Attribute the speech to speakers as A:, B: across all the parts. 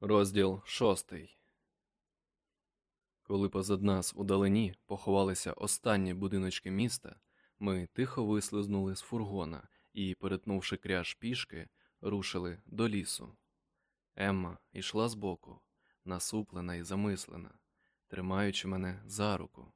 A: Розділ шостий. Коли позад нас у далині поховалися останні будиночки міста, ми тихо вислизнули з фургона і, перетнувши кряж пішки, рушили до лісу. Емма йшла збоку, насуплена і замислена, тримаючи мене за руку,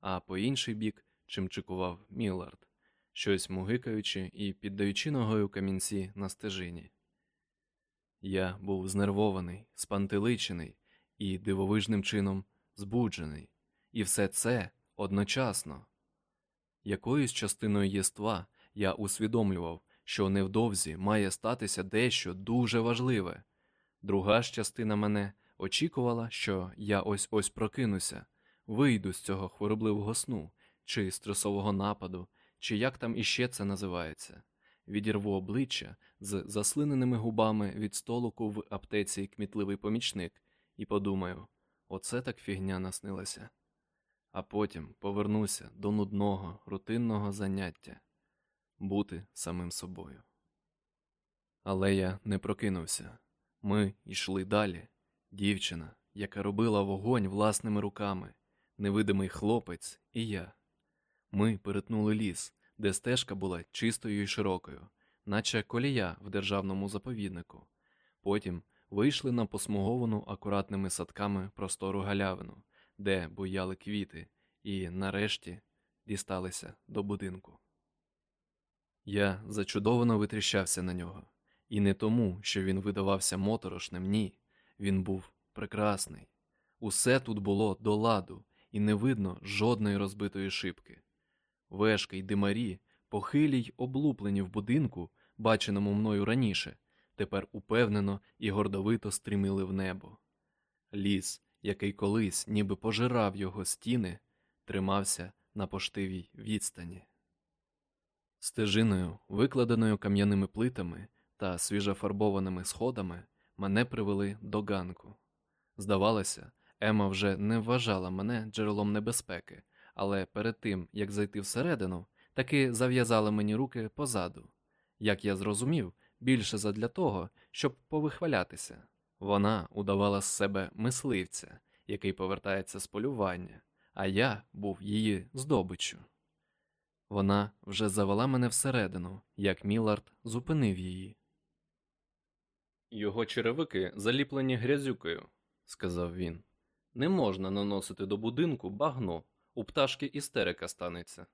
A: а по інший бік чимчикував Міллард, щось мугикаючи і піддаючи ногою камінці на стежині. Я був знервований, спантеличений і дивовижним чином збуджений, і все це одночасно. Якоюсь частиною єства я усвідомлював, що невдовзі має статися дещо дуже важливе. Друга ж частина мене очікувала, що я ось ось прокинуся, вийду з цього хворобливого сну, чи стресового нападу, чи як там іще це називається відірву обличчя з заслиненими губами від столику в аптеці кмітливий помічник, і подумаю, оце так фігня наснилася. А потім повернуся до нудного, рутинного заняття бути самим собою. Але я не прокинувся. Ми йшли далі. Дівчина, яка робила вогонь власними руками, невидимий хлопець і я. Ми перетнули ліс, де стежка була чистою і широкою, наче колія в державному заповіднику. Потім вийшли на посмуговану акуратними садками простору галявину, де буяли квіти, і нарешті дісталися до будинку. Я зачудовано витріщався на нього, і не тому, що він видавався моторошним, ні. Він був прекрасний. Усе тут було до ладу, і не видно жодної розбитої шибки. Вешки й димарі, похилі й облуплені в будинку, баченому мною раніше, тепер упевнено і гордовито стрімили в небо. Ліс, який колись ніби пожирав його стіни, тримався на поштивій відстані. Стежиною, викладеною кам'яними плитами та свіжофарбованими сходами, мене привели до ганку. Здавалося, Ема вже не вважала мене джерелом небезпеки, але перед тим, як зайти всередину, таки зав'язала мені руки позаду. Як я зрозумів, більше задля того, щоб повихвалятися. Вона удавала з себе мисливця, який повертається з полювання, а я був її здобиччю. Вона вже завела мене всередину, як Мілард зупинив її. Його черевики заліплені грязюкою, сказав він. Не можна наносити до будинку багно, у пташки істерика станеться.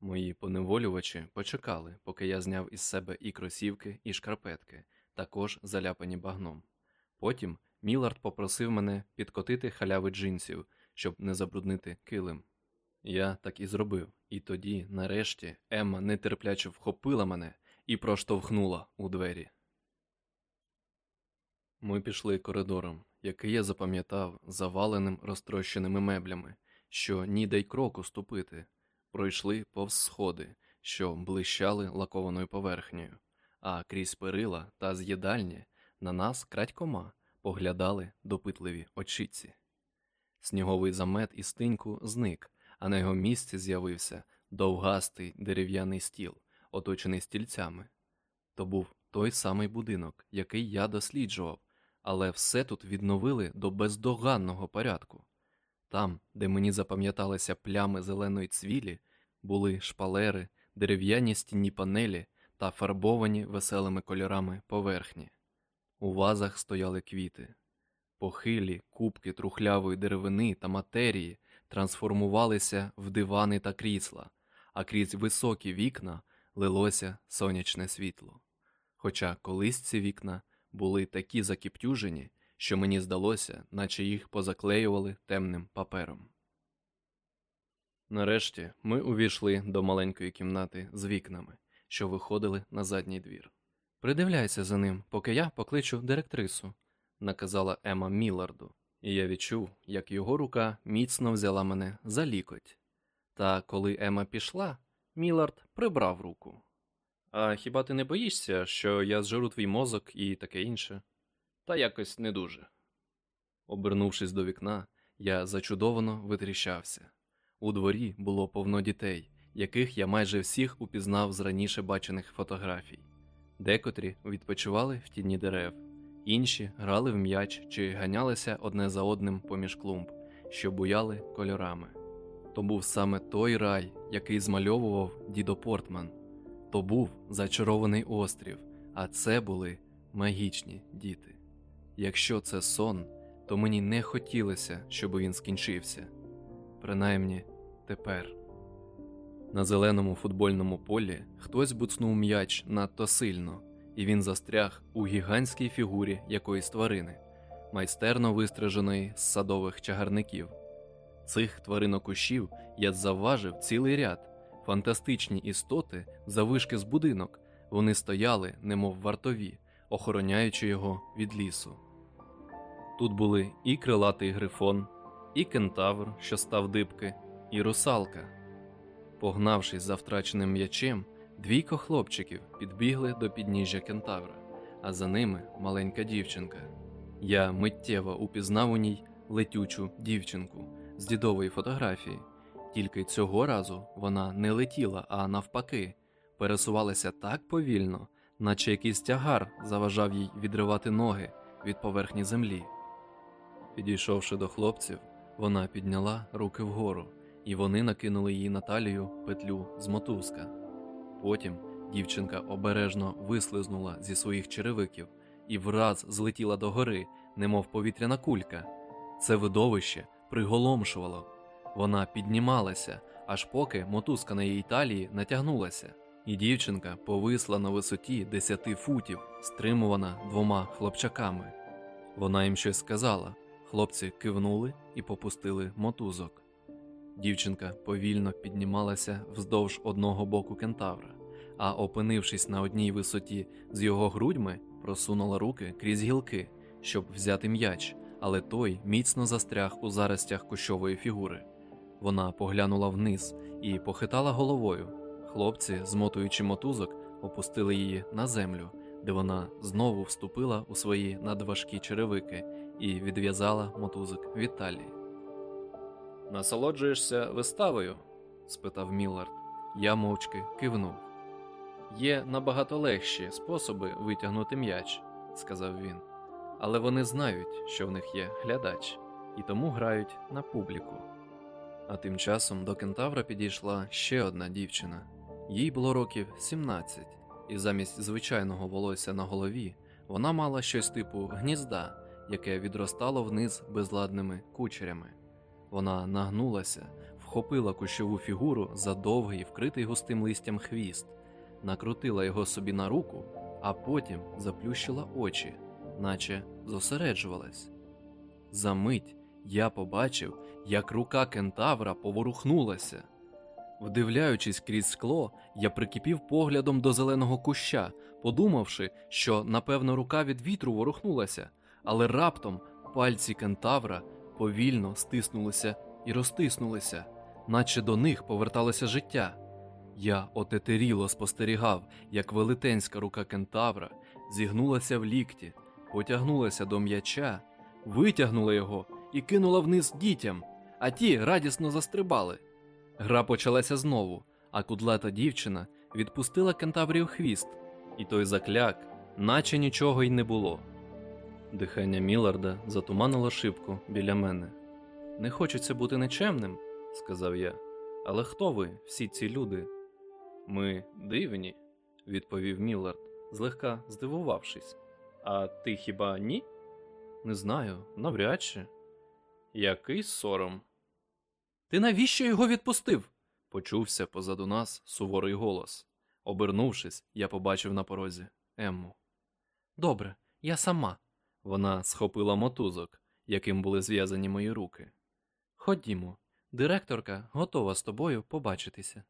A: Мої поневолювачі почекали, поки я зняв із себе і кросівки, і шкарпетки, також заляпані багном. Потім Мілард попросив мене підкотити халоші джинсів, щоб не забруднити килим. Я так і зробив, і тоді, нарешті, Емма нетерпляче вхопила мене і проштовхнула у двері. Ми пішли коридором, який я запам'ятав заваленим розтрощеними меблями, що ніде й кроку ступити, пройшли повз сходи, що блищали лакованою поверхнею, а крізь перила та з'їдальні на нас крадькома поглядали допитливі очіці. Сніговий замет і стиньку зник, а на його місці з'явився довгастий дерев'яний стіл, оточений стільцями. То був той самий будинок, який я досліджував, але все тут відновили до бездоганного порядку. Там, де мені запам'яталися плями зеленої цвілі, були шпалери, дерев'яні стінні панелі та фарбовані веселими кольорами поверхні. У вазах стояли квіти. Похилі кубки трухлявої деревини та матерії трансформувалися в дивани та крісла, а крізь високі вікна лилося сонячне світло. Хоча колись ці вікна були такі закіптюжені, що мені здалося, наче їх позаклеювали темним папером. Нарешті ми увійшли до маленької кімнати з вікнами, що виходили на задній двір. Придивляйся за ним, поки я покличу директрису, наказала Ема Міларду, і я відчув, як його рука міцно взяла мене за лікоть. Та коли Ема пішла, Мілард прибрав руку. А хіба ти не боїшся, що я зжеру твій мозок і таке інше? Та якось не дуже. Обернувшись до вікна, я зачудовано витріщався. У дворі було повно дітей, яких я майже всіх упізнав з раніше бачених фотографій. Декотрі відпочивали в тіні дерев, Інші грали в м'яч чи ганялися одне за одним поміж клумб, що буяли кольорами. То був саме той рай, який змальовував дідо Портман. То був зачарований острів, а це були магічні діти. Якщо це сон, то мені не хотілося, щоб він скінчився. Принаймні тепер. На зеленому футбольному полі хтось буцнув м'яч надто сильно, і він застряг у гігантській фігурі якоїсь тварини, майстерно вистриженої з садових чагарників. Цих тваринокущів я завважив цілий ряд, фантастичні істоти завишки з будинок. Вони стояли, немов вартові, охороняючи його від лісу. Тут були і крилатий грифон, і кентавр, що став дибки, і русалка. Погнавшись за втраченим м'ячем, двійко хлопчиків підбігли до підніжжя кентавра, а за ними маленька дівчинка. Я миттєво упізнав у ній летючу дівчинку з дідової фотографії, тільки цього разу вона не летіла, а навпаки, пересувалася так повільно, наче якийсь тягар заважав їй відривати ноги від поверхні землі. Підійшовши до хлопців, вона підняла руки вгору, і вони накинули їй на талію петлю з мотузка. Потім дівчинка обережно вислизнула зі своїх черевиків і враз злетіла до гори, немов повітряна кулька. Це видовище приголомшувало. Вона піднімалася, аж поки мотузка на її талії натягнулася, і дівчинка повисла на висоті десяти футів, стримувана двома хлопчаками. Вона їм щось сказала. Хлопці кивнули і попустили мотузок. Дівчинка повільно піднімалася вздовж одного боку кентавра, а опинившись на одній висоті з його грудьми, просунула руки крізь гілки, щоб взяти м'яч, але той міцно застряг у заростях кущової фігури. Вона поглянула вниз і похитала головою. Хлопці, змотуючи мотузок, опустили її на землю, де вона знову вступила у свої надважкі черевики і відв'язала мотузок від. Насолоджуєшся виставою? спитав Міллард. Я мовчки кивнув. Є набагато легші способи витягнути м'яч, сказав він, але вони знають, що в них є глядач, і тому грають на публіку. А тим часом до кентавра підійшла ще одна дівчина. Їй було років 17, і замість звичайного волосся на голові вона мала щось типу гнізда, яке відростало вниз безладними кучерями. Вона нагнулася, вхопила кущову фігуру за довгий, вкритий густим листям хвіст, накрутила його собі на руку, а потім заплющила очі, наче зосереджувалась. За мить я побачив, як рука кентавра поворухнулася. Вдивляючись крізь скло, я прикипів поглядом до зеленого куща, подумавши, що, напевно, рука від вітру ворухнулася, але раптом пальці кентавра повільно стиснулися і розтиснулися, наче до них поверталося життя. Я отетеріло спостерігав, як велетенська рука кентавра зігнулася в лікті, потягнулася до м'яча, витягнула його і кинула вниз дітям, а ті радісно застрибали. Гра почалася знову, а кудлата дівчина відпустила кентаврів хвіст, і той закляк, наче нічого й не було. Дихання Міларда затуманило шибку біля мене. Не хочеться бути нечемним, сказав я. Але хто ви, всі ці люди? Ми дивні, відповів Міллард, злегка здивувавшись. А ти хіба ні? Не знаю, навряд чи. Який сором. Ти навіщо його відпустив? почувся позаду нас суворий голос. Обернувшись, я побачив на порозі Емму. Добре, я сама. Вона схопила мотузок, яким були зв'язані мої руки. Ходімо, директорка готова з тобою побачитися.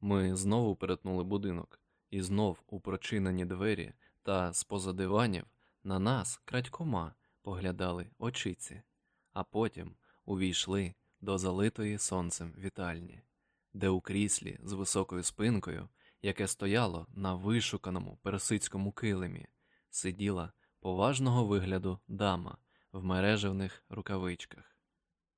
A: Ми знову перетнули будинок, і знов у прочинені двері та з поза диванів на нас крадькома поглядали очиці, а потім увійшли до залитої сонцем вітальні, де у кріслі з високою спинкою, яке стояло на вишуканому персидському килимі, сиділа поважного вигляду дама в мережевних рукавичках.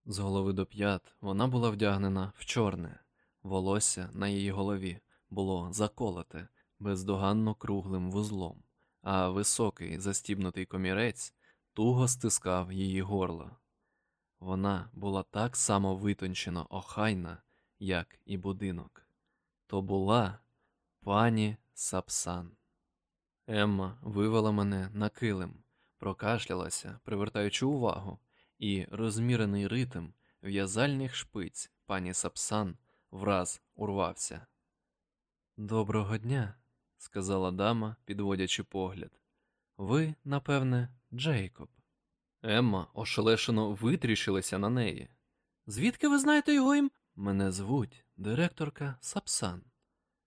A: З голови до п'ят вона була вдягнена в чорне, волосся на її голові було заколоте бездоганно круглим вузлом, а високий застібнутий комірець туго стискав її горло. Вона була так само витончено охайна, як і будинок. То була пані Сапсан. Емма вивела мене на килим, прокашлялася, привертаючи увагу, і розмірений ритм в'язальних шпиць пані Сапсан враз урвався. Доброго дня, сказала дама, підводячи погляд. Ви, напевне, Джейкоб. Емма ошелешено витріщилася на неї. Звідки ви знаєте його ім? Мене звуть директорка Сапсан,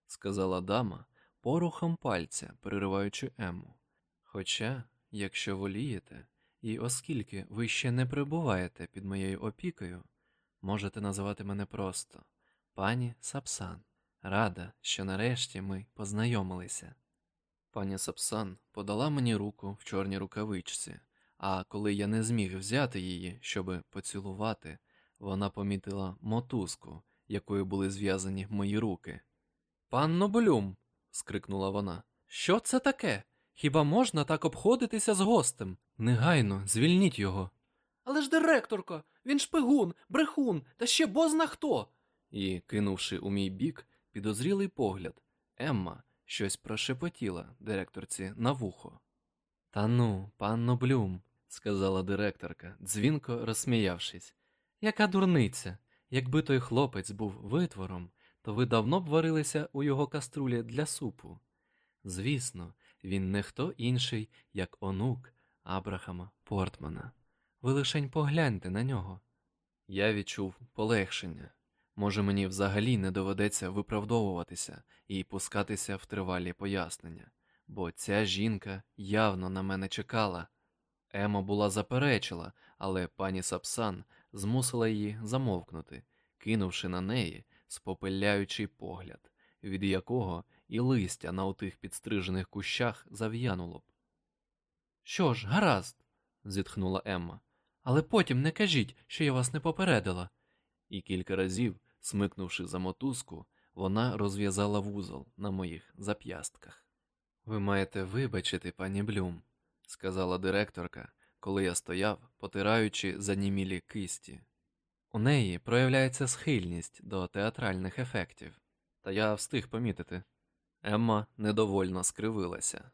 A: сказала дама, порухом пальця, перериваючи Емму. Хоча, якщо волієте, і оскільки ви ще не перебуваєте під моєю опікою, можете називати мене просто пані Сапсан. Рада, що нарешті ми познайомилися. Пані Сапсан подала мені руку в чорній рукавичці, а коли я не зміг взяти її, щоби поцілувати, вона помітила мотузку, якою були зв'язані мої руки. Панно Блюм. скрикнула вона. Що це таке? Хіба можна так обходитися з гостем? Негайно, звільніть його. Але ж директорко, він шпигун, брехун, та ще бозна хто. І, кинувши у мій бік підозрілий погляд, Емма щось прошепотіла директорці на вухо. Та ну, панно Блюм, сказала директорка, дзвінко розсміявшись. Яка дурниця? Якби той хлопець був витвором, то ви давно б варилися у його каструлі для супу. Звісно, він не хто інший, як онук Абрахама Портмана. Ви лишень погляньте на нього. Я відчув полегшення. Може, мені взагалі не доведеться виправдовуватися і пускатися в тривалі пояснення, бо ця жінка явно на мене чекала. Ема була заперечила, але пані Сапсан змусила її замовкнути, кинувши на неї спопиляючий погляд, від якого і листя на отих підстрижених кущах зав'януло б. Що ж, гаразд, зітхнула Емма, але потім не кажіть, що я вас не попередила. І кілька разів, смикнувши за мотузку, вона розв'язала вузол на моїх зап'ястках. Ви маєте вибачити, пані Блюм, сказала директорка, коли я стояв, потираючи занімілі кисті. У неї проявляється схильність до театральних ефектів, та я встиг помітити. Емма недовольно скривилася.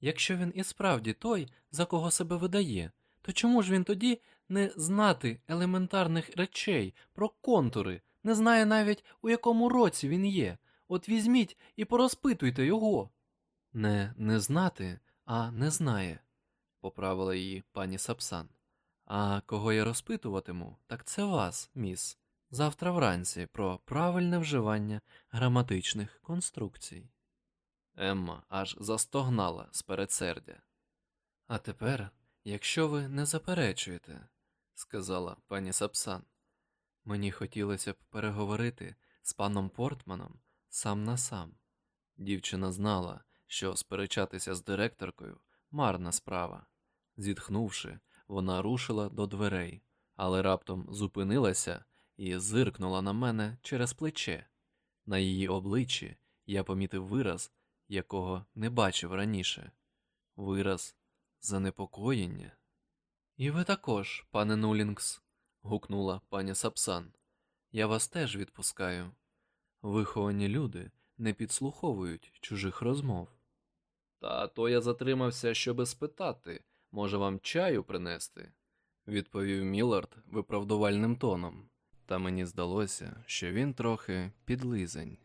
A: Якщо він і справді той, за кого себе видає, то чому ж він тоді не знати елементарних речей про контури, не знає навіть, у якому році він є. От візьміть і порозпитуйте його. Не не знати, а не знає, поправила її пані Сапсан. А кого я розпитуватиму, так це вас, міс, завтра вранці про правильне вживання граматичних конструкцій. Емма аж застогнала з передсердя. А тепер, якщо ви не заперечуєте, сказала пані Сапсан, мені хотілося б переговорити з паном Портманом сам на сам. Дівчина знала, що сперечатися з директоркою марна справа. Зітхнувши, вона рушила до дверей, але раптом зупинилася і зиркнула на мене через плече. На її обличчі я помітив вираз, якого не бачив раніше вираз занепокоєння. І ви також, пане Нулінгс, гукнула пані Сапсан. Я вас теж відпускаю. Виховані люди не підслуховують чужих розмов. Та то я затримався, щоби спитати, може вам чаю принести, відповів Мілард виправдувальним тоном, та мені здалося, що він трохи підлизень.